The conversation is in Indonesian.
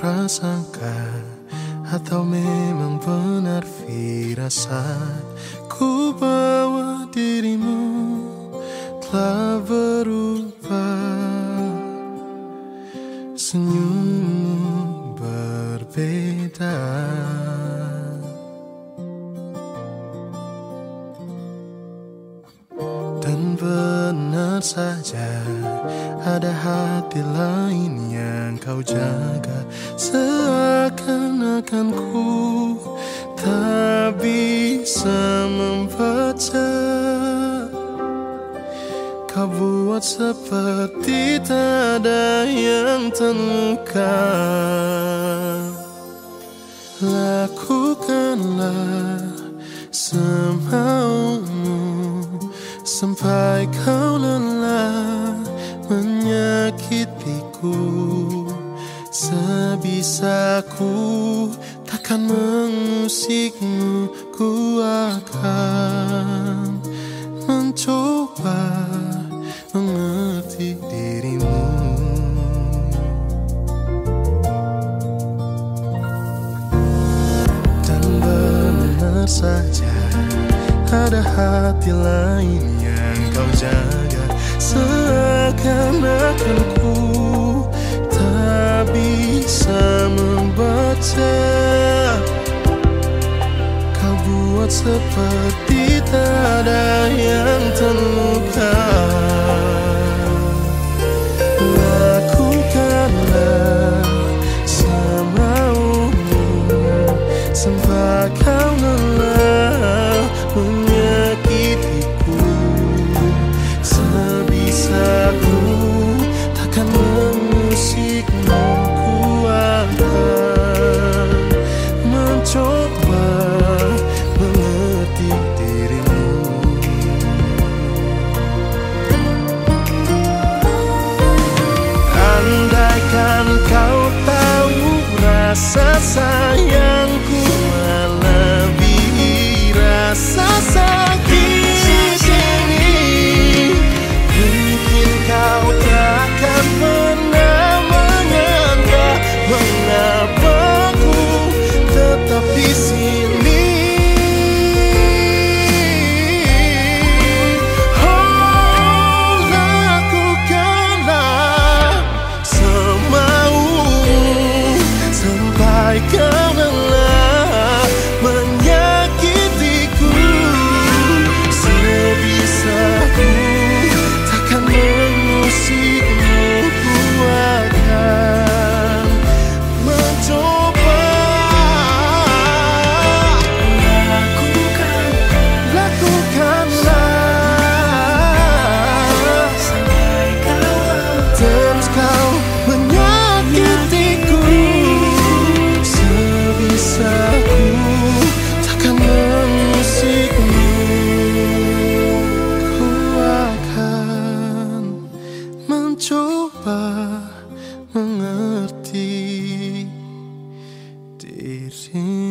Prasangka atau memang benar firasat? Ku bawa dirimu telah berubah berbeda. Dan benar saja ada hati lain yang kau jaga. Seakan-akan ku tak bisa membaca. Kau buat seperti tak ada yang terluka Lakukanlah semaumu Sampai kau lelah menyakitiku. Sebisaku takkan mengusikmu Ku akan mencoba saja. Ada hati lain yang kau jaga. Seakan-akan ku tak bisa membaca. Kau buat seperti tak ada yang terluka dançar like a Did he?